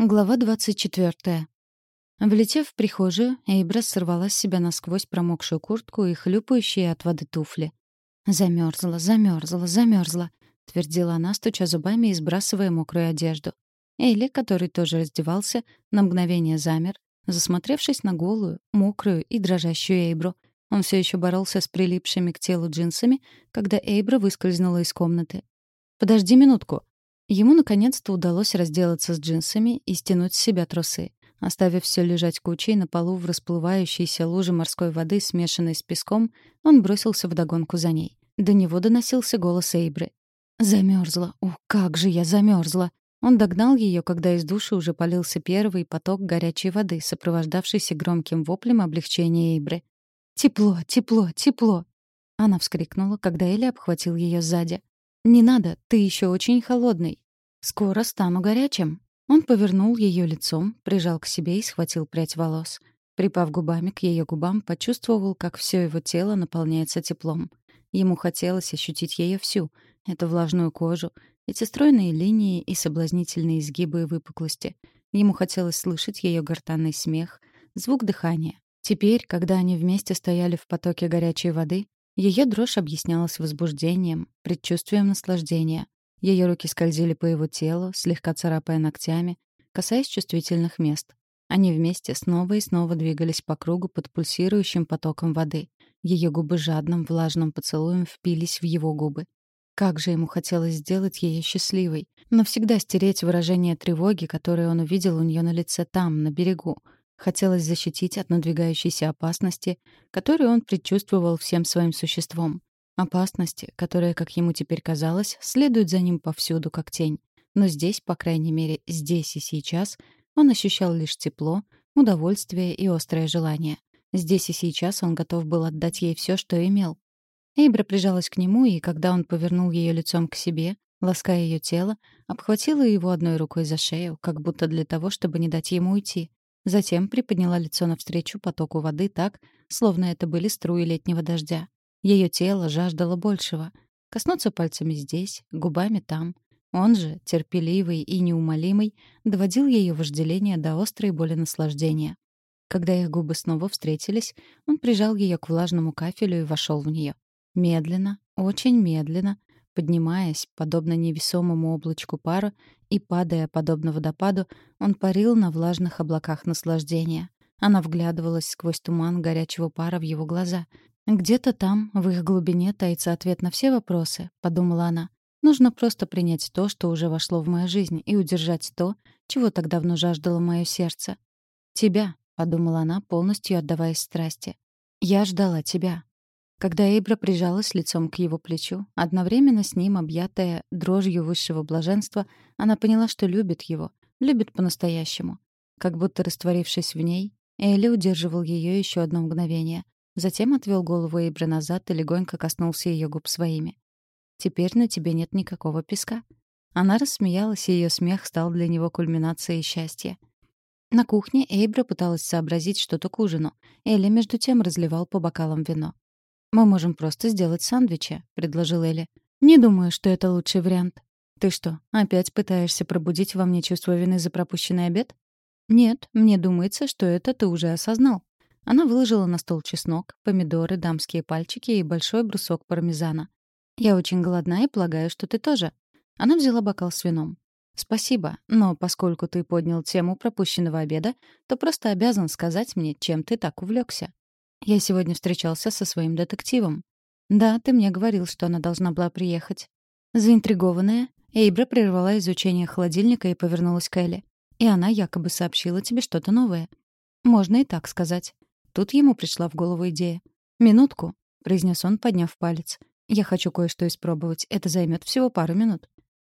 Глава 24. Влетев в прихожую, Эйбра сорвала с себя насквозь промокшую куртку и хлюпающие от воды туфли. «Замерзла, замерзла, замерзла», — твердила она, стуча зубами и сбрасывая мокрую одежду. Эйли, который тоже раздевался, на мгновение замер, засмотревшись на голую, мокрую и дрожащую Эйбру. Он все еще боролся с прилипшими к телу джинсами, когда Эйбра выскользнула из комнаты. «Подожди минутку», Ему наконец-то удалось разделаться с джинсами и стянуть с себя трусы. Оставив все лежать кучей на полу в расплывающейся луже морской воды, смешанной с песком, он бросился вдогонку за ней. До него доносился голос Эйбры. «Замерзла! Ух, как же я замерзла!» Он догнал ее, когда из души уже полился первый поток горячей воды, сопровождавшийся громким воплем облегчения Эйбры. «Тепло, тепло, тепло!» Она вскрикнула, когда Элли обхватил ее сзади. «Не надо, ты еще очень холодный. Скоро стану горячим». Он повернул ее лицом, прижал к себе и схватил прядь волос. Припав губами к ее губам, почувствовал, как все его тело наполняется теплом. Ему хотелось ощутить ее всю, эту влажную кожу, эти стройные линии и соблазнительные изгибы и выпуклости. Ему хотелось слышать ее гортанный смех, звук дыхания. Теперь, когда они вместе стояли в потоке горячей воды, ее дрожь объяснялась возбуждением, предчувствием наслаждения. Ее руки скользили по его телу, слегка царапая ногтями, касаясь чувствительных мест. Они вместе снова и снова двигались по кругу под пульсирующим потоком воды. Ее губы жадным, влажным поцелуем впились в его губы. Как же ему хотелось сделать ее счастливой, навсегда стереть выражение тревоги, которое он увидел у нее на лице там, на берегу, Хотелось защитить от надвигающейся опасности, которую он предчувствовал всем своим существом. Опасности, которая, как ему теперь казалось, следует за ним повсюду, как тень. Но здесь, по крайней мере, здесь и сейчас, он ощущал лишь тепло, удовольствие и острое желание. Здесь и сейчас он готов был отдать ей все, что имел. Эйбра прижалась к нему, и когда он повернул ее лицом к себе, лаская ее тело, обхватила его одной рукой за шею, как будто для того, чтобы не дать ему уйти. Затем приподняла лицо навстречу потоку воды так, словно это были струи летнего дождя. Ее тело жаждало большего. Коснуться пальцами здесь, губами там. Он же, терпеливый и неумолимый, доводил ее вожделение до острой боли наслаждения. Когда их губы снова встретились, он прижал ее к влажному кафелю и вошел в нее. Медленно, очень медленно, Поднимаясь, подобно невесомому облачку пара, и падая, подобно водопаду, он парил на влажных облаках наслаждения. Она вглядывалась сквозь туман горячего пара в его глаза. «Где-то там, в их глубине, таится ответ на все вопросы», — подумала она. «Нужно просто принять то, что уже вошло в мою жизнь, и удержать то, чего так давно жаждало мое сердце. «Тебя», — подумала она, полностью отдаваясь страсти. «Я ждала тебя. Когда Эйбра прижалась лицом к его плечу, одновременно с ним, объятая дрожью высшего блаженства, она поняла, что любит его, любит по-настоящему. Как будто растворившись в ней, Элли удерживал ее еще одно мгновение. Затем отвел голову Эйбры назад и легонько коснулся ее губ своими. «Теперь на тебе нет никакого песка». Она рассмеялась, и ее смех стал для него кульминацией счастья. На кухне Эйбра пыталась сообразить что-то к ужину. Элли, между тем, разливал по бокалам вино. «Мы можем просто сделать сэндвичи», — предложил Элли. «Не думаю, что это лучший вариант». «Ты что, опять пытаешься пробудить во мне чувство вины за пропущенный обед?» «Нет, мне думается, что это ты уже осознал». Она выложила на стол чеснок, помидоры, дамские пальчики и большой брусок пармезана. «Я очень голодна и полагаю, что ты тоже». Она взяла бокал с вином. «Спасибо, но поскольку ты поднял тему пропущенного обеда, то просто обязан сказать мне, чем ты так увлекся. Я сегодня встречался со своим детективом. Да, ты мне говорил, что она должна была приехать. Заинтригованная, Эйбра прервала изучение холодильника и повернулась к Элли. И она якобы сообщила тебе что-то новое. Можно и так сказать. Тут ему пришла в голову идея. «Минутку», — произнес он, подняв палец. «Я хочу кое-что испробовать. Это займет всего пару минут».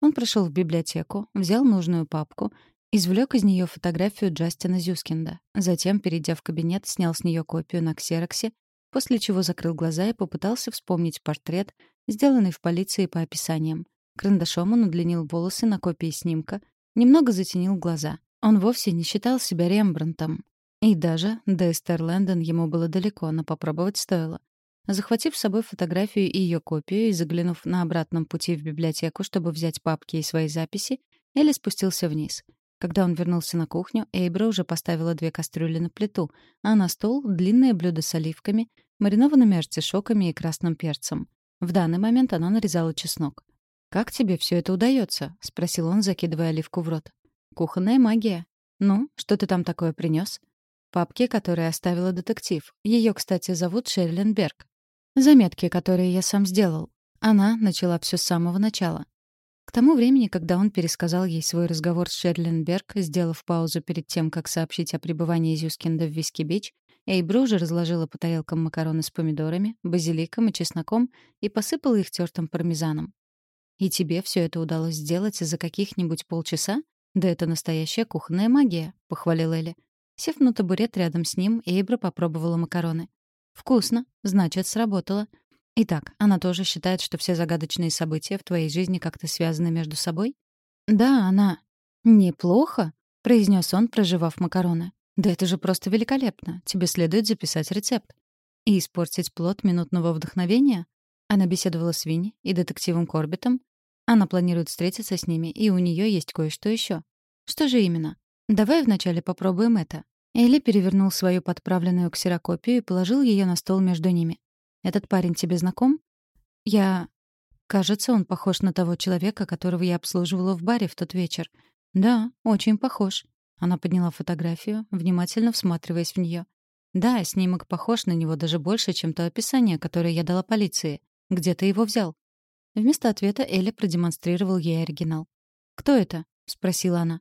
Он прошел в библиотеку, взял нужную папку Извлек из нее фотографию Джастина Зюскинда. Затем, перейдя в кабинет, снял с нее копию на ксероксе, после чего закрыл глаза и попытался вспомнить портрет, сделанный в полиции по описаниям. Карандашом он удлинил волосы на копии снимка, немного затенил глаза. Он вовсе не считал себя Рембрандтом. И даже до Эстерленден ему было далеко, но попробовать стоило. Захватив с собой фотографию и ее копию и заглянув на обратном пути в библиотеку, чтобы взять папки и свои записи, Элли спустился вниз — Когда он вернулся на кухню, Эйбра уже поставила две кастрюли на плиту, а на стол — длинное блюдо с оливками, маринованными артишоками и красным перцем. В данный момент она нарезала чеснок. «Как тебе все это удается? спросил он, закидывая оливку в рот. «Кухонная магия. Ну, что ты там такое принес? Папки, которые оставила детектив. Ее, кстати, зовут Шерлин Берг. Заметки, которые я сам сделал. Она начала все с самого начала. К тому времени, когда он пересказал ей свой разговор с Шерлин Берг, сделав паузу перед тем, как сообщить о пребывании Зюскинда в Виски-Бич, Эйбра уже разложила по тарелкам макароны с помидорами, базиликом и чесноком и посыпала их тертым пармезаном. «И тебе все это удалось сделать за каких-нибудь полчаса? Да это настоящая кухонная магия», — похвалил Элли. Сев на табурет рядом с ним, Эйбра попробовала макароны. «Вкусно. Значит, сработало. Итак, она тоже считает, что все загадочные события в твоей жизни как-то связаны между собой? Да, она... Неплохо, произнес он, проживав макароны. Да это же просто великолепно. Тебе следует записать рецепт. И испортить плод минутного вдохновения? Она беседовала с Винни и детективом Корбитом. Она планирует встретиться с ними, и у нее есть кое-что еще. Что же именно? Давай вначале попробуем это. Элли перевернул свою подправленную ксерокопию и положил ее на стол между ними. Этот парень тебе знаком? Я... Кажется, он похож на того человека, которого я обслуживала в баре в тот вечер. Да, очень похож. Она подняла фотографию, внимательно всматриваясь в нее. Да, снимок похож на него даже больше, чем то описание, которое я дала полиции. Где ты его взял? Вместо ответа Элли продемонстрировал ей оригинал. «Кто это?» — спросила она.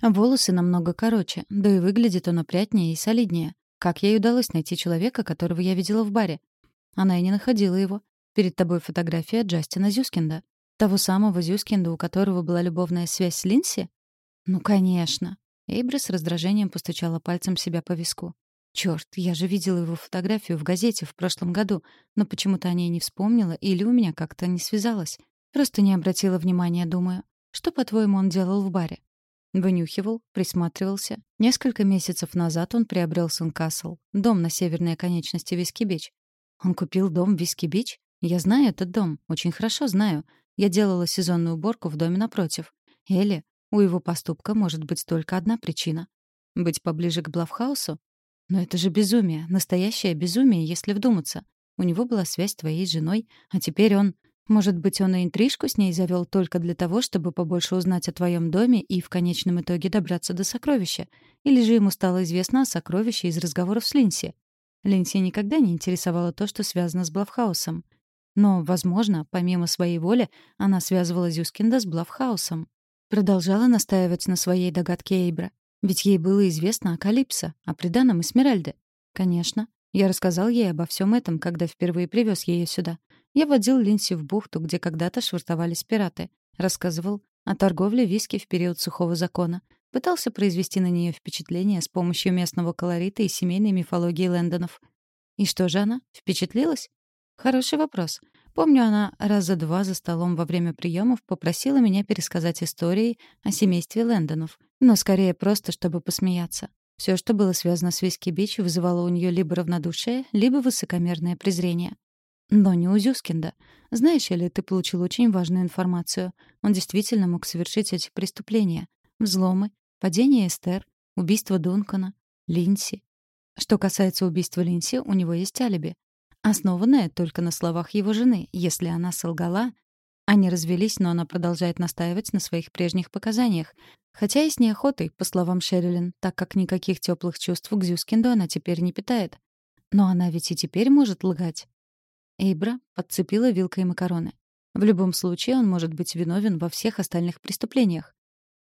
Волосы намного короче, да и выглядит он опрятнее и солиднее. Как ей удалось найти человека, которого я видела в баре? Она и не находила его. Перед тобой фотография Джастина Зюскинда. Того самого Зюскинда, у которого была любовная связь с Линси? Ну, конечно. Эйбри с раздражением постучала пальцем себя по виску. Черт, я же видела его фотографию в газете в прошлом году, но почему-то о ней не вспомнила или у меня как-то не связалось. Просто не обратила внимания, думаю. Что, по-твоему, он делал в баре? Вынюхивал, присматривался. Несколько месяцев назад он приобрел Сэндкасл, дом на северной оконечности Виски-Бич. Он купил дом в Виски-Бич? Я знаю этот дом, очень хорошо знаю. Я делала сезонную уборку в доме напротив. Эли, у его поступка может быть только одна причина. Быть поближе к Блавхаусу? Но это же безумие, настоящее безумие, если вдуматься. У него была связь с твоей женой, а теперь он... Может быть, он и интрижку с ней завел только для того, чтобы побольше узнать о твоем доме и в конечном итоге добраться до сокровища? Или же ему стало известно о сокровище из разговоров с Линси? Линси никогда не интересовало то, что связано с Блавхаусом. Но, возможно, помимо своей воли, она связывала Зюскинда с Блавхаусом. Продолжала настаивать на своей догадке Эйбра. Ведь ей было известно о Калипсо, о приданом Эсмеральде. Конечно. Я рассказал ей обо всем этом, когда впервые привез ее сюда. Я водил Линси в бухту, где когда-то швартовались пираты. Рассказывал о торговле виски в период сухого закона — Пытался произвести на нее впечатление с помощью местного колорита и семейной мифологии Лэндонов. И что же она? Впечатлилась? Хороший вопрос. Помню, она раза два за столом во время приемов попросила меня пересказать истории о семействе Лэндонов, но скорее просто, чтобы посмеяться. Все, что было связано с Виски Бич, вызывало у нее либо равнодушие, либо высокомерное презрение. Но не у Зюскинда. Знаешь ли, ты получил очень важную информацию. Он действительно мог совершить эти преступления. Взломы, падение Эстер, убийство Дункана, Линси. Что касается убийства Линси, у него есть алиби. Основанное только на словах его жены. Если она солгала, они развелись, но она продолжает настаивать на своих прежних показаниях. Хотя и с неохотой, по словам Шерилин, так как никаких теплых чувств к Зюскинду она теперь не питает. Но она ведь и теперь может лгать. Эйбра подцепила вилкой макароны. В любом случае он может быть виновен во всех остальных преступлениях.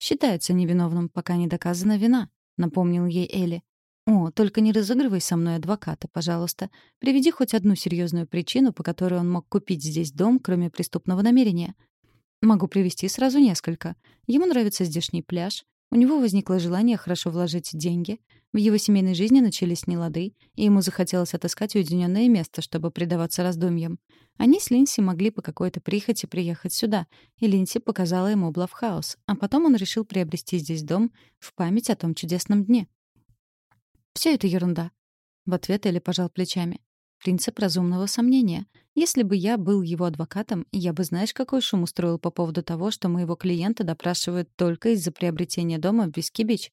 «Считается невиновным, пока не доказана вина», — напомнил ей Элли. «О, только не разыгрывай со мной адвоката, пожалуйста. Приведи хоть одну серьезную причину, по которой он мог купить здесь дом, кроме преступного намерения. Могу привести сразу несколько. Ему нравится здешний пляж, у него возникло желание хорошо вложить деньги. В его семейной жизни начались нелады, и ему захотелось отыскать уединенное место, чтобы предаваться раздумьям. Они с Линси могли по какой-то прихоти приехать сюда, и Линдси показала ему Блафф-Хаус, а потом он решил приобрести здесь дом в память о том чудесном дне. Все это ерунда. В ответ Эли пожал плечами. принцип разумного сомнения. Если бы я был его адвокатом, я бы знаешь, какой шум устроил по поводу того, что моего клиента допрашивают только из-за приобретения дома в Виски-Бич.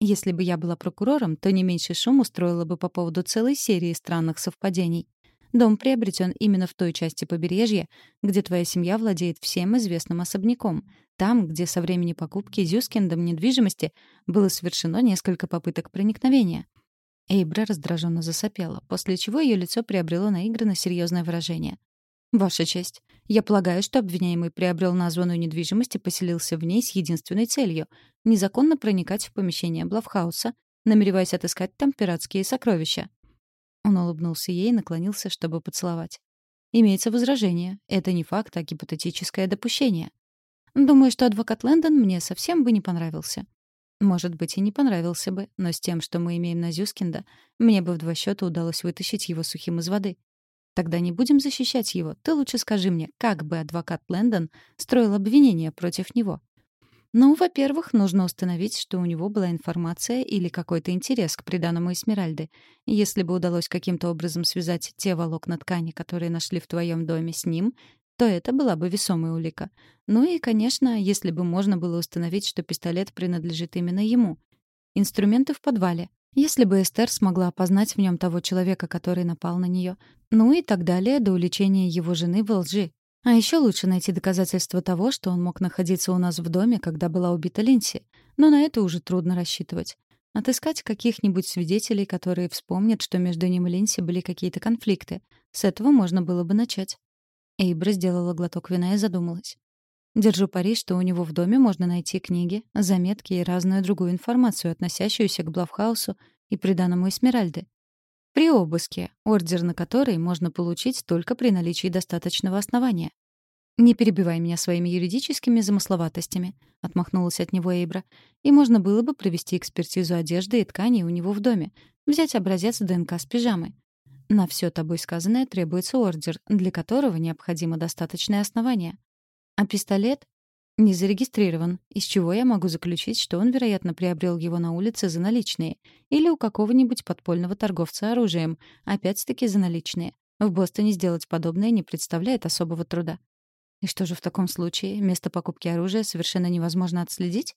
Если бы я была прокурором, то не меньше шум устроила бы по поводу целой серии странных совпадений. Дом приобретен именно в той части побережья, где твоя семья владеет всем известным особняком. Там, где со времени покупки Зюскиндом недвижимости было совершено несколько попыток проникновения. Эйбра раздраженно засопела, после чего ее лицо приобрело наигранно серьезное выражение. «Ваша честь, я полагаю, что обвиняемый приобрел названную недвижимость и поселился в ней с единственной целью — незаконно проникать в помещение Блавхауса, намереваясь отыскать там пиратские сокровища. Он улыбнулся ей и наклонился, чтобы поцеловать. Имеется возражение. Это не факт, а гипотетическое допущение. Думаю, что адвокат Лэндон мне совсем бы не понравился. Может быть, и не понравился бы, но с тем, что мы имеем на Зюскинда, мне бы в два счета удалось вытащить его сухим из воды. Тогда не будем защищать его. Ты лучше скажи мне, как бы адвокат Лэндон строил обвинение против него. Ну, во-первых, нужно установить, что у него была информация или какой-то интерес к приданному Эсмеральды. Если бы удалось каким-то образом связать те волокна ткани, которые нашли в твоем доме, с ним, то это была бы весомая улика. Ну и, конечно, если бы можно было установить, что пистолет принадлежит именно ему. Инструменты в подвале. Если бы Эстер смогла опознать в нем того человека, который напал на нее. Ну и так далее до уличения его жены во лжи. А еще лучше найти доказательства того, что он мог находиться у нас в доме, когда была убита Линси. Но на это уже трудно рассчитывать. Отыскать каких-нибудь свидетелей, которые вспомнят, что между ним и Линси были какие-то конфликты. С этого можно было бы начать. Эйбра сделала глоток вина и задумалась. Держу пари, что у него в доме можно найти книги, заметки и разную другую информацию, относящуюся к Блавхаусу и приданному Эсмеральды. При обыске, ордер на который можно получить только при наличии достаточного основания. «Не перебивай меня своими юридическими замысловатостями», — отмахнулась от него Эйбра. «И можно было бы провести экспертизу одежды и тканей у него в доме, взять образец ДНК с пижамы. На все тобой сказанное требуется ордер, для которого необходимо достаточное основание. А пистолет не зарегистрирован, из чего я могу заключить, что он, вероятно, приобрел его на улице за наличные или у какого-нибудь подпольного торговца оружием, опять-таки за наличные. В Бостоне сделать подобное не представляет особого труда. И что же в таком случае? Место покупки оружия совершенно невозможно отследить?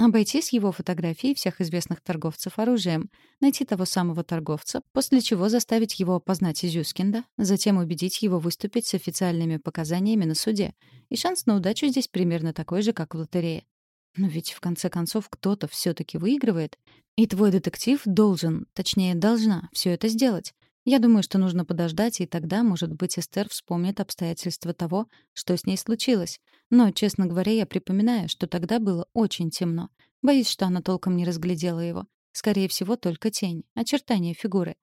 Обойти с его фотографией всех известных торговцев оружием, найти того самого торговца, после чего заставить его опознать Изюскинда, затем убедить его выступить с официальными показаниями на суде. И шанс на удачу здесь примерно такой же, как в лотерее. Но ведь в конце концов кто-то все таки выигрывает, и твой детектив должен, точнее, должна все это сделать. Я думаю, что нужно подождать, и тогда, может быть, Эстер вспомнит обстоятельства того, что с ней случилось. Но, честно говоря, я припоминаю, что тогда было очень темно. Боюсь, что она толком не разглядела его. Скорее всего, только тень, очертания фигуры.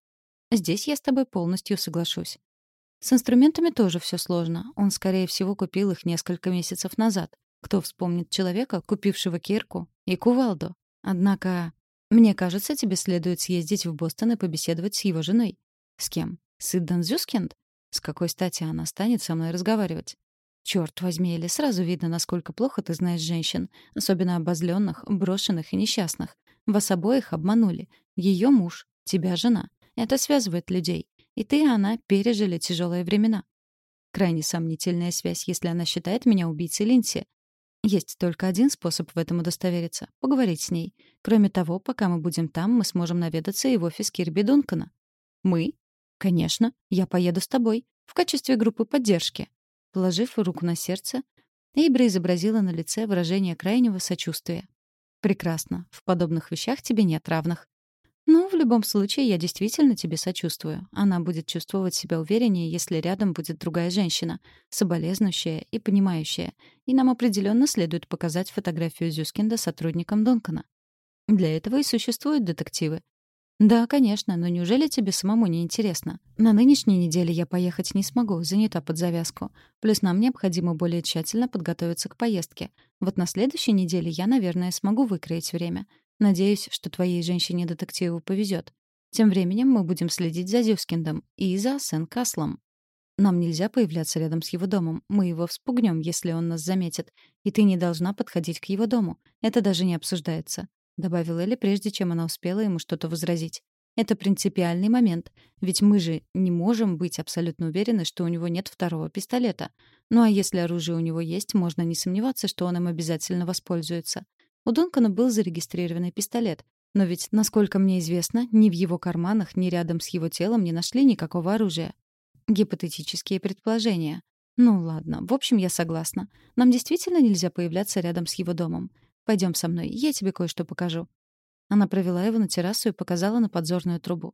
Здесь я с тобой полностью соглашусь. С инструментами тоже все сложно. Он, скорее всего, купил их несколько месяцев назад. Кто вспомнит человека, купившего кирку и кувалду? Однако, мне кажется, тебе следует съездить в Бостон и побеседовать с его женой. С кем? С Иддан Зюскинд? С какой стати она станет со мной разговаривать? Черт возьми, Элли, сразу видно, насколько плохо ты знаешь женщин, особенно обозленных, брошенных и несчастных. Вас обоих обманули. Ее муж, тебя жена. Это связывает людей. И ты и она пережили тяжелые времена. Крайне сомнительная связь, если она считает меня убийцей Линси. Есть только один способ в этом удостовериться — поговорить с ней. Кроме того, пока мы будем там, мы сможем наведаться и в офис Кирби Дункана. Мы? «Конечно, я поеду с тобой. В качестве группы поддержки». Положив руку на сердце, Эйбра изобразила на лице выражение крайнего сочувствия. «Прекрасно. В подобных вещах тебе нет равных. Ну, в любом случае, я действительно тебе сочувствую. Она будет чувствовать себя увереннее, если рядом будет другая женщина, соболезнущая и понимающая. И нам определенно следует показать фотографию Зюскинда сотрудникам Донкана. Для этого и существуют детективы. «Да, конечно, но неужели тебе самому не интересно? На нынешней неделе я поехать не смогу, занята под завязку. Плюс нам необходимо более тщательно подготовиться к поездке. Вот на следующей неделе я, наверное, смогу выкроить время. Надеюсь, что твоей женщине-детективу повезет. Тем временем мы будем следить за Зюскиндом и за Сен-Каслом. Нам нельзя появляться рядом с его домом. Мы его вспугнем, если он нас заметит. И ты не должна подходить к его дому. Это даже не обсуждается. — добавила Элли, прежде чем она успела ему что-то возразить. Это принципиальный момент, ведь мы же не можем быть абсолютно уверены, что у него нет второго пистолета. Ну а если оружие у него есть, можно не сомневаться, что он им обязательно воспользуется. У Дункана был зарегистрированный пистолет, но ведь, насколько мне известно, ни в его карманах, ни рядом с его телом не нашли никакого оружия. Гипотетические предположения. Ну ладно, в общем, я согласна. Нам действительно нельзя появляться рядом с его домом. Пойдем со мной, я тебе кое-что покажу. Она провела его на террасу и показала на подзорную трубу.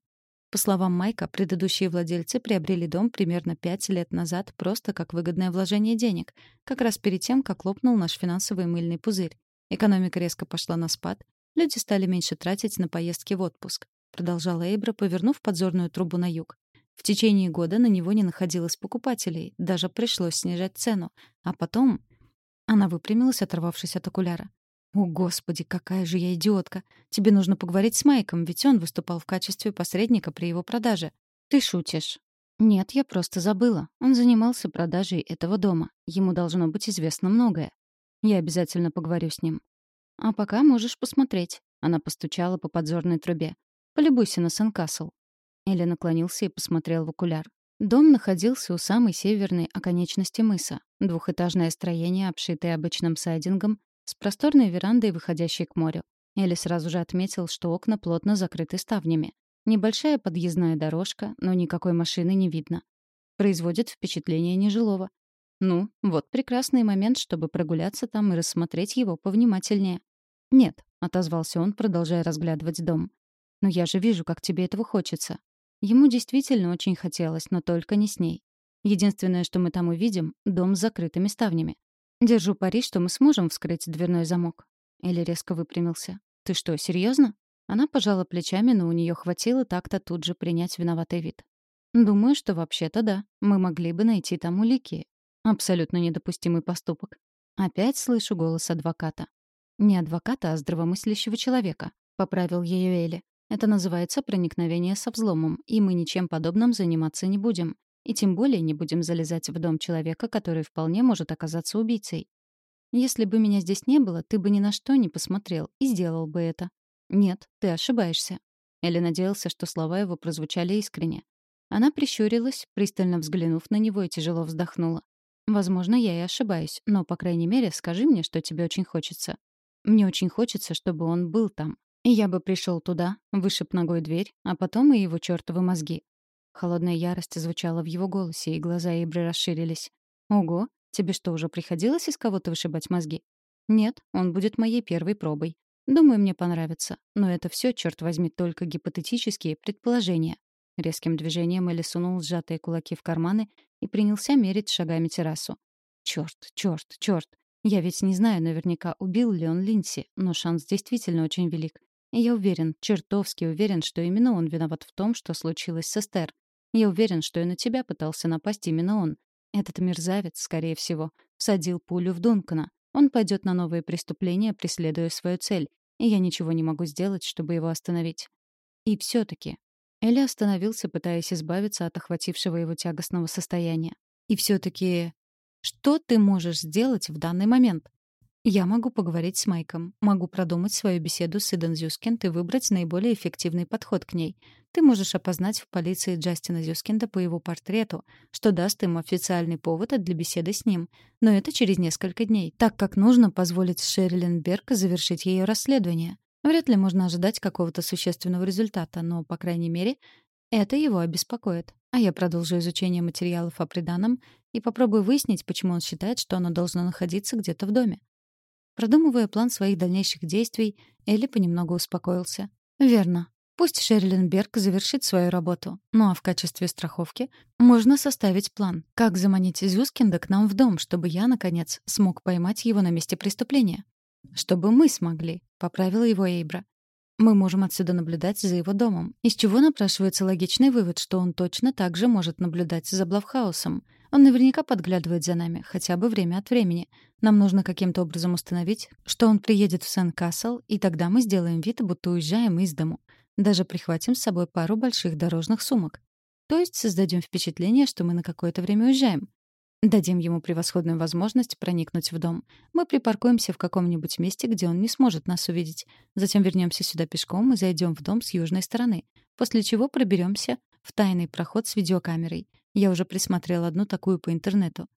По словам Майка, предыдущие владельцы приобрели дом примерно пять лет назад просто как выгодное вложение денег, как раз перед тем, как лопнул наш финансовый мыльный пузырь. Экономика резко пошла на спад, люди стали меньше тратить на поездки в отпуск, продолжала Эйбра, повернув подзорную трубу на юг. В течение года на него не находилось покупателей, даже пришлось снижать цену. А потом... Она выпрямилась, оторвавшись от окуляра. «О, Господи, какая же я идиотка! Тебе нужно поговорить с Майком, ведь он выступал в качестве посредника при его продаже. Ты шутишь?» «Нет, я просто забыла. Он занимался продажей этого дома. Ему должно быть известно многое. Я обязательно поговорю с ним». «А пока можешь посмотреть». Она постучала по подзорной трубе. «Полюбуйся на Сен-Касл». Элли наклонился и посмотрел в окуляр. Дом находился у самой северной оконечности мыса. Двухэтажное строение, обшитое обычным сайдингом, с просторной верандой, выходящей к морю. Элли сразу же отметил, что окна плотно закрыты ставнями. Небольшая подъездная дорожка, но никакой машины не видно. Производит впечатление нежилого. Ну, вот прекрасный момент, чтобы прогуляться там и рассмотреть его повнимательнее. «Нет», — отозвался он, продолжая разглядывать дом. «Но я же вижу, как тебе этого хочется». Ему действительно очень хотелось, но только не с ней. Единственное, что мы там увидим — дом с закрытыми ставнями. Держу пари, что мы сможем вскрыть дверной замок. Элли резко выпрямился. Ты что, серьезно? Она пожала плечами, но у нее хватило так-то тут же принять виноватый вид. Думаю, что вообще-то да. Мы могли бы найти там улики. Абсолютно недопустимый поступок. Опять слышу голос адвоката. Не адвоката, а здравомыслящего человека, поправил ее Элли. Это называется проникновение со взломом, и мы ничем подобным заниматься не будем. И тем более не будем залезать в дом человека, который вполне может оказаться убийцей. Если бы меня здесь не было, ты бы ни на что не посмотрел и сделал бы это. Нет, ты ошибаешься. Элли надеялся, что слова его прозвучали искренне. Она прищурилась, пристально взглянув на него и тяжело вздохнула. «Возможно, я и ошибаюсь, но, по крайней мере, скажи мне, что тебе очень хочется. Мне очень хочется, чтобы он был там. И я бы пришел туда, вышиб ногой дверь, а потом и его чертовы мозги. Холодная ярость звучала в его голосе, и глаза Эйбры расширились. «Ого, тебе что, уже приходилось из кого-то вышибать мозги?» «Нет, он будет моей первой пробой. Думаю, мне понравится. Но это все, черт возьми, только гипотетические предположения». Резким движением Элли сунул сжатые кулаки в карманы и принялся мерить шагами террасу. «Черт, черт, черт. Я ведь не знаю наверняка, убил ли он Линси, но шанс действительно очень велик. И я уверен, чертовски уверен, что именно он виноват в том, что случилось с Эстер. Я уверен, что и на тебя пытался напасть именно он. Этот мерзавец, скорее всего, всадил пулю в Дункана. Он пойдет на новые преступления, преследуя свою цель, и я ничего не могу сделать, чтобы его остановить. И все таки Элли остановился, пытаясь избавиться от охватившего его тягостного состояния. И все таки что ты можешь сделать в данный момент? Я могу поговорить с Майком, могу продумать свою беседу с Иден Зюскинд и выбрать наиболее эффективный подход к ней. Ты можешь опознать в полиции Джастина Зюскинда по его портрету, что даст им официальный повод для беседы с ним. Но это через несколько дней, так как нужно позволить Шерлин Берг завершить ее расследование. Вряд ли можно ожидать какого-то существенного результата, но, по крайней мере, это его обеспокоит. А я продолжу изучение материалов о приданом и попробую выяснить, почему он считает, что оно должно находиться где-то в доме. Продумывая план своих дальнейших действий, Элли понемногу успокоился. «Верно. Пусть Шерлин Берг завершит свою работу. Ну а в качестве страховки можно составить план, как заманить Зюскинда к нам в дом, чтобы я, наконец, смог поймать его на месте преступления. Чтобы мы смогли», — поправила его Эйбра. Мы можем отсюда наблюдать за его домом, из чего напрашивается логичный вывод, что он точно так же может наблюдать за Блавхаусом. Он наверняка подглядывает за нами, хотя бы время от времени. Нам нужно каким-то образом установить, что он приедет в Сен-Кассел, и тогда мы сделаем вид, будто уезжаем из дому. Даже прихватим с собой пару больших дорожных сумок. То есть создадим впечатление, что мы на какое-то время уезжаем. Дадим ему превосходную возможность проникнуть в дом. Мы припаркуемся в каком-нибудь месте, где он не сможет нас увидеть. Затем вернемся сюда пешком и зайдем в дом с южной стороны. После чего проберемся в тайный проход с видеокамерой. Я уже присмотрел одну такую по интернету.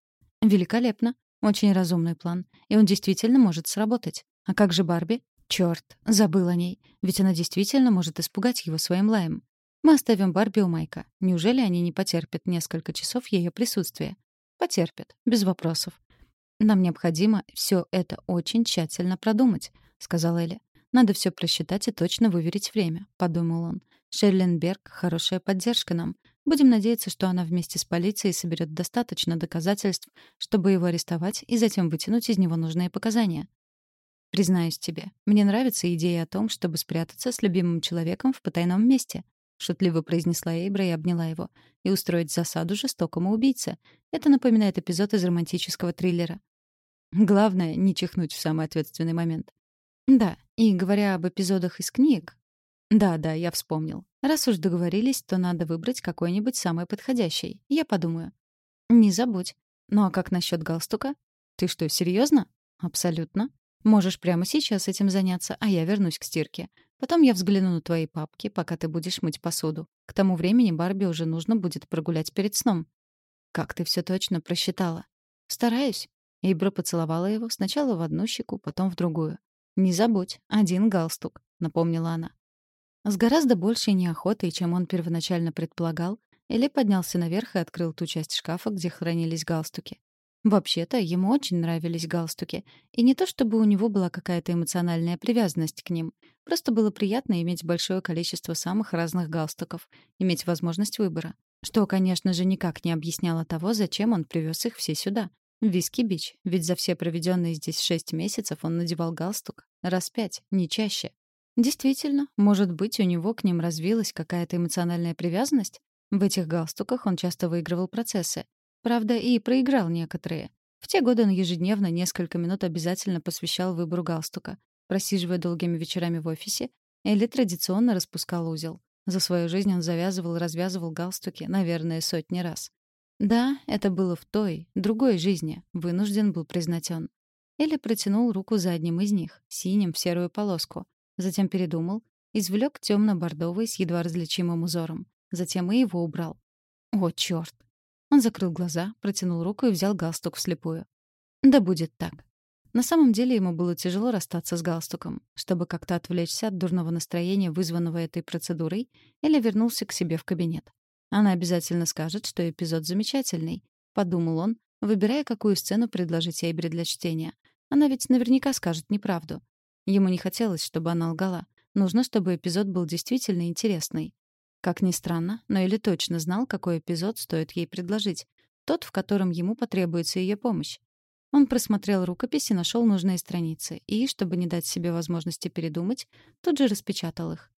Великолепно. Очень разумный план. И он действительно может сработать. А как же Барби? Чёрт, забыл о ней. Ведь она действительно может испугать его своим лаем. Мы оставим Барби у Майка. Неужели они не потерпят несколько часов ее присутствия? Потерпят, без вопросов. Нам необходимо все это очень тщательно продумать, сказала Элли. Надо все просчитать и точно выверить время, подумал он. Шерленберг — хорошая поддержка нам. Будем надеяться, что она вместе с полицией соберет достаточно доказательств, чтобы его арестовать и затем вытянуть из него нужные показания. Признаюсь тебе, мне нравится идея о том, чтобы спрятаться с любимым человеком в потайном месте. — шутливо произнесла Эйбра и обняла его. «И устроить засаду жестокому убийце. Это напоминает эпизод из романтического триллера. Главное — не чихнуть в самый ответственный момент. Да, и говоря об эпизодах из книг... Да-да, я вспомнил. Раз уж договорились, то надо выбрать какой-нибудь самый подходящий. Я подумаю. Не забудь. Ну а как насчет галстука? Ты что, серьезно? Абсолютно. Можешь прямо сейчас этим заняться, а я вернусь к стирке. Потом я взгляну на твои папки, пока ты будешь мыть посуду. К тому времени Барби уже нужно будет прогулять перед сном. Как ты все точно просчитала? Стараюсь. Эйбра поцеловала его сначала в одну щеку, потом в другую. «Не забудь, один галстук», — напомнила она. С гораздо большей неохотой, чем он первоначально предполагал, Эли поднялся наверх и открыл ту часть шкафа, где хранились галстуки. Вообще-то, ему очень нравились галстуки. И не то чтобы у него была какая-то эмоциональная привязанность к ним. Просто было приятно иметь большое количество самых разных галстуков, иметь возможность выбора. Что, конечно же, никак не объясняло того, зачем он привез их все сюда. В Виски-Бич, ведь за все проведенные здесь шесть месяцев он надевал галстук. Раз пять, не чаще. Действительно, может быть, у него к ним развилась какая-то эмоциональная привязанность? В этих галстуках он часто выигрывал процессы. Правда, и проиграл некоторые. В те годы он ежедневно несколько минут обязательно посвящал выбору галстука. Просиживая долгими вечерами в офисе, Элли традиционно распускал узел. За свою жизнь он завязывал и развязывал галстуки, наверное, сотни раз. Да, это было в той, другой жизни, вынужден был признать он. Элли протянул руку за одним из них, синим в серую полоску. Затем передумал, извлек темно-бордовый с едва различимым узором. Затем и его убрал. О, черт! Он закрыл глаза, протянул руку и взял галстук вслепую. Да будет так. На самом деле ему было тяжело расстаться с галстуком. Чтобы как-то отвлечься от дурного настроения, вызванного этой процедурой, Эля вернулся к себе в кабинет. Она обязательно скажет, что эпизод замечательный, подумал он, выбирая, какую сцену предложить Эйбри для чтения. Она ведь наверняка скажет неправду. Ему не хотелось, чтобы она лгала. Нужно, чтобы эпизод был действительно интересный. Как ни странно, но Элли точно знал, какой эпизод стоит ей предложить. Тот, в котором ему потребуется ее помощь. Он просмотрел рукопись и нашел нужные страницы, и, чтобы не дать себе возможности передумать, тут же распечатал их.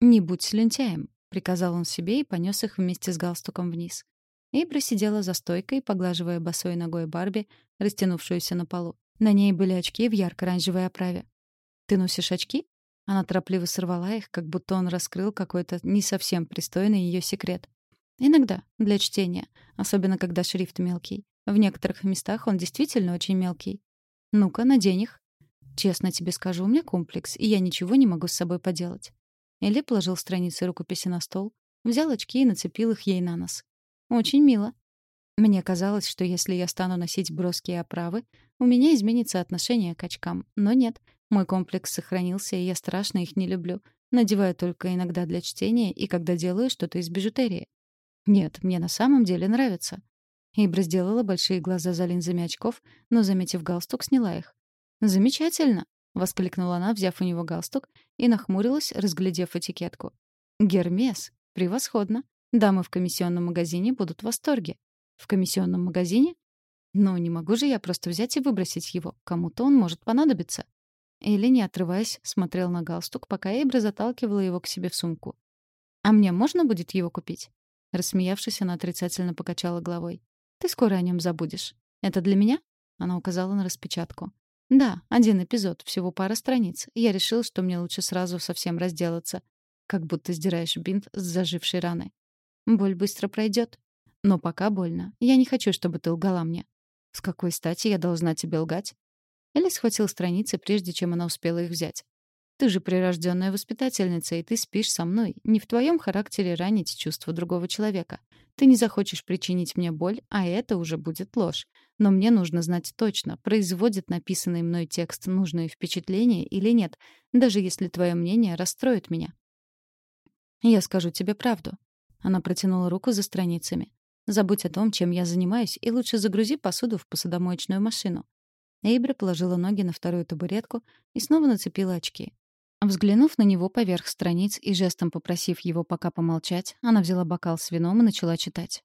«Не будь слюнтяем», — приказал он себе и понес их вместе с галстуком вниз. Эйбра сидела за стойкой, поглаживая босой ногой Барби, растянувшуюся на полу. На ней были очки в ярко-оранжевой оправе. «Ты носишь очки?» Она торопливо сорвала их, как будто он раскрыл какой-то не совсем пристойный ее секрет. Иногда, для чтения, особенно когда шрифт мелкий. В некоторых местах он действительно очень мелкий. Ну-ка, надень их. Честно тебе скажу, у меня комплекс, и я ничего не могу с собой поделать. Элли положил страницы рукописи на стол, взял очки и нацепил их ей на нос. Очень мило. Мне казалось, что если я стану носить броские оправы, у меня изменится отношение к очкам. Но нет, мой комплекс сохранился, и я страшно их не люблю. Надеваю только иногда для чтения и когда делаю что-то из бижутерии. Нет, мне на самом деле нравится. Ибра сделала большие глаза за линзами очков, но, заметив галстук, сняла их. «Замечательно!» — воскликнула она, взяв у него галстук, и нахмурилась, разглядев этикетку. «Гермес! Превосходно! Дамы в комиссионном магазине будут в восторге». «В комиссионном магазине?» «Ну, не могу же я просто взять и выбросить его. Кому-то он может понадобиться». Элли, не отрываясь, смотрел на галстук, пока Эйбра заталкивала его к себе в сумку. «А мне можно будет его купить?» Рассмеявшись, она отрицательно покачала головой. «Ты скоро о нем забудешь. Это для меня?» Она указала на распечатку. «Да, один эпизод, всего пара страниц. Я решил, что мне лучше сразу совсем разделаться. Как будто сдираешь бинт с зажившей раны. Боль быстро пройдет. Но пока больно. Я не хочу, чтобы ты лгала мне. «С какой стати я должна тебе лгать?» Элли схватил страницы, прежде чем она успела их взять. «Ты же прирожденная воспитательница, и ты спишь со мной. Не в твоем характере ранить чувства другого человека. Ты не захочешь причинить мне боль, а это уже будет ложь. Но мне нужно знать точно, производит написанный мной текст нужное впечатление или нет, даже если твое мнение расстроит меня. Я скажу тебе правду. Она протянула руку за страницами. Забудь о том, чем я занимаюсь, и лучше загрузи посуду в посудомоечную машину. Эйбра положила ноги на вторую табуретку и снова нацепила очки. Взглянув на него поверх страниц и жестом попросив его пока помолчать, она взяла бокал с вином и начала читать.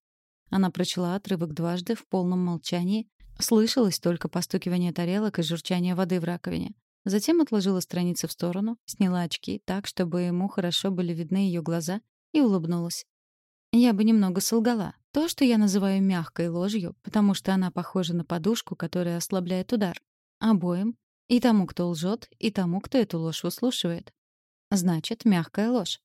Она прочла отрывок дважды в полном молчании, слышалось только постукивание тарелок и журчание воды в раковине. Затем отложила страницы в сторону, сняла очки так, чтобы ему хорошо были видны ее глаза, и улыбнулась. Я бы немного солгала. То, что я называю мягкой ложью, потому что она похожа на подушку, которая ослабляет удар. Обоим. И тому, кто лжет, и тому, кто эту ложь выслушивает. Значит, мягкая ложь.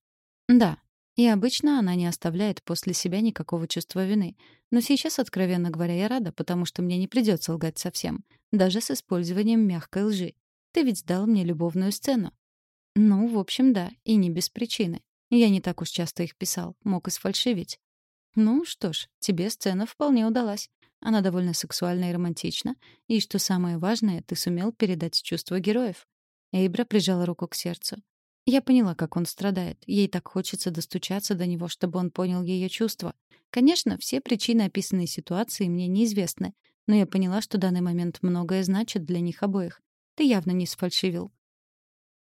Да. И обычно она не оставляет после себя никакого чувства вины. Но сейчас, откровенно говоря, я рада, потому что мне не придется лгать совсем. Даже с использованием мягкой лжи. Ты ведь дал мне любовную сцену. Ну, в общем, да, и не без причины. Я не так уж часто их писал, мог и сфальшивить. Ну что ж, тебе сцена вполне удалась. Она довольно сексуальна и романтична, и, что самое важное, ты сумел передать чувства героев. Эйбра прижала руку к сердцу. Я поняла, как он страдает. Ей так хочется достучаться до него, чтобы он понял ее чувства. Конечно, все причины описанной ситуации мне неизвестны, но я поняла, что данный момент многое значит для них обоих. Ты явно не сфальшивил.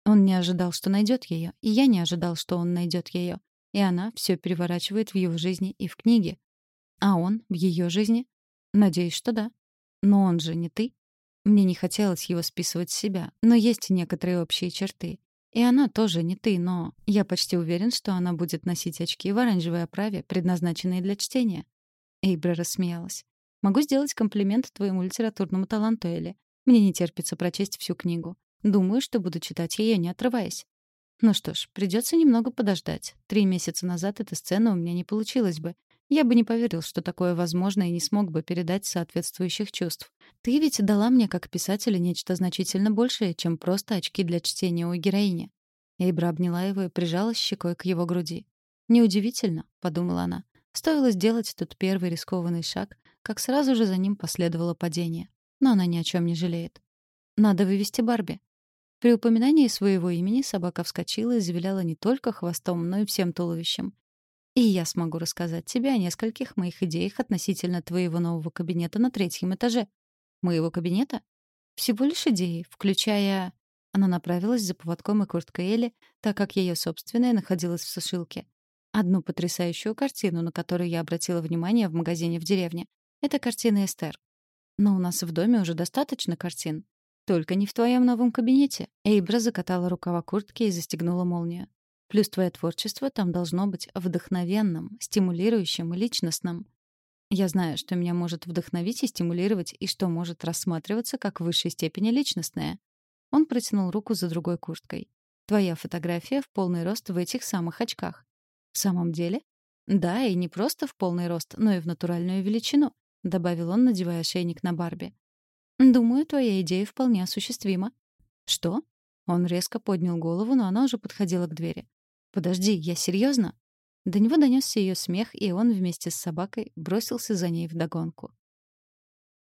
Он не ожидал, что найдет ее, и я не ожидал, что он найдет ее. И она все переворачивает в его жизни и в книге. А он в ее жизни? Надеюсь, что да. Но он же не ты. Мне не хотелось его списывать с себя, но есть некоторые общие черты. И она тоже не ты, но я почти уверен, что она будет носить очки в оранжевой оправе, предназначенные для чтения. Эйбра рассмеялась. «Могу сделать комплимент твоему литературному таланту, Элли. Мне не терпится прочесть всю книгу. Думаю, что буду читать ее, не отрываясь. Ну что ж, придется немного подождать. Три месяца назад эта сцена у меня не получилась бы. Я бы не поверил, что такое возможно, и не смог бы передать соответствующих чувств. Ты ведь дала мне, как писателю, нечто значительно большее, чем просто очки для чтения у героини. Эйбра обняла его и прижалась щекой к его груди. «Неудивительно», — подумала она. Стоило сделать тот первый рискованный шаг, как сразу же за ним последовало падение. Но она ни о чем не жалеет. «Надо вывести Барби», при упоминании своего имени собака вскочила и завиляла не только хвостом, но и всем туловищем. И я смогу рассказать тебе о нескольких моих идеях относительно твоего нового кабинета на третьем этаже. Моего кабинета? Всего лишь идеи, включая... Она направилась за поводком и курткой Элли, так как ее собственная находилась в сушилке. Одну потрясающую картину, на которую я обратила внимание в магазине в деревне. Это картина Эстер. Но у нас в доме уже достаточно картин. «Только не в твоем новом кабинете». Эйбра закатала рукава куртки и застегнула молнию. «Плюс твое творчество там должно быть вдохновенным, стимулирующим и личностным. Я знаю, что меня может вдохновить и стимулировать, и что может рассматриваться как в высшей степени личностное». Он протянул руку за другой курткой. «Твоя фотография в полный рост в этих самых очках». «В самом деле?» «Да, и не просто в полный рост, но и в натуральную величину», — добавил он, надевая шейник на Барби. «Думаю, твоя идея вполне осуществима». «Что?» Он резко поднял голову, но она уже подходила к двери. «Подожди, я серьезно? До него донесся ее смех, и он вместе с собакой бросился за ней вдогонку.